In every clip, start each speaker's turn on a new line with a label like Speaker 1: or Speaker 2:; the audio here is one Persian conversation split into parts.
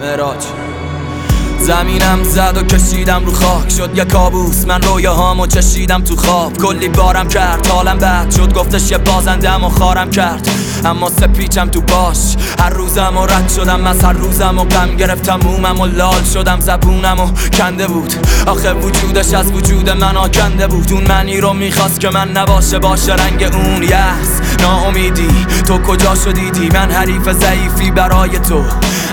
Speaker 1: مراج. زمینم زد و کشیدم رو خاک. شد یه کابوس من رویاهامو چشیدم تو خواب. کلی بارم کرد. حالم بد شد. گفتش یه بازندم و خارم کرد. اما سپیچم تو باش. هر روزم و رد شدم. از هر روزم و غم گرفتم. مومم و لال شدم. زبونم و کنده بود. آخه وجودش از وجود من آکنده بود. اون منی رو می‌خواست که من نباشه. باشه رنگ اون یس ناامیدی؟ تو کجا شدیدی؟ من حریف ضعیفی برای تو.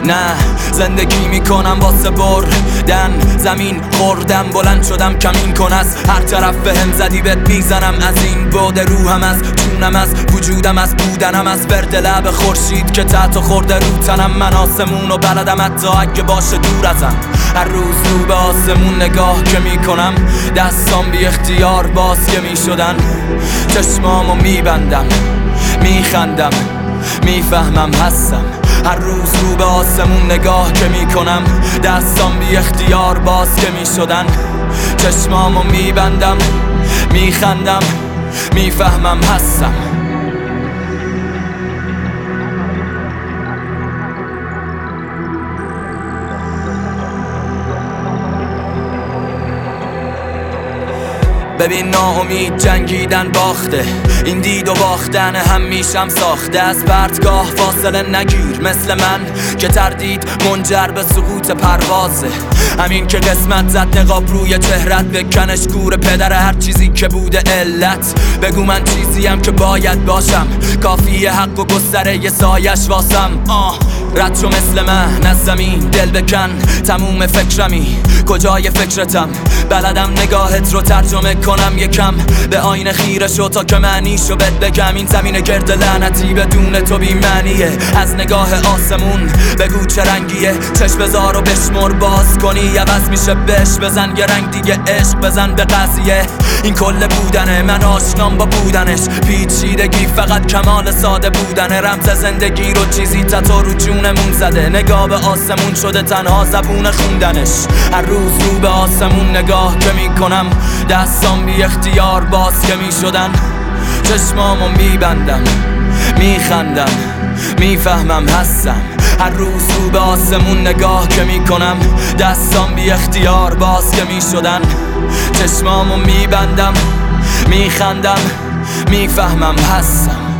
Speaker 1: نه زندگی می‌کنم واسه بردن زمین خوردم بلند شدم کمین کن هر طرف به هم زدی بهت می‌زنم. از این بود روحم از جونم از وجودم از بودنم از برد لب خورشید که تحت خورده رو تنم. من آسمون و بلدم حتی اگه باشه دور ازم هر روز رو به آسمون نگاه که می‌کنم. دستام بی اختیار باز که می‌شدن. چشمامو میبندم. میخندم می‌فهمم هستم. هر روز رو به آسمون نگاه که می‌کنم دستام بی اختیار باز که می‌شدن. چشمامو میبندم میخندم می‌فهمم هستم. ببین ناامید جنگیدن باخته. این دید و باختن هم میشم ساخته. از پرتگاه فاصله نگیر. مثل من که تردید منجر به سقوط پروازه. همین که قسمت زد نقاب روی چهرت. بکنش گور پدر هر چیزی که بوده علت. بگو من چیزیم که باید باشم. کافی حق و گستره سایش واسم. آه رد شو مثل من. از زمین دل بکن. تموم فکرمی. کجای فکرتم؟ بلدم نگاهت رو ترجمه کنم یکم. به آین خیره شو تا که معنیشو بد بگم. این زمین گرد لعنتی بدون تو بی معنیه از نگاه آسمون بگو چه رنگیه. چشم و بشمر باز کنی. عوض میشه بش بزن یه رنگ دیگه عشق. بزن به قضیه. این کل بودنه. من آشنام با بودنش. پیچیدگی فقط کمال ساده بودنه. رمز زندگی رو چیزی تا تو رو جونمون زده. نگاه به آسمون شده تنها زبون خوندنش. هر روز رو به آسمون نگاه که می‌کنم. دستام بی اختیار باز که می‌شدن چشمامو میبندم میخندم می‌فهمم هستم. هر روز رو به آسمون نگاه که می‌کنم دستام بی اختیار باز که می‌شدن چشمامو میبندم میخندم می‌فهمم هستم.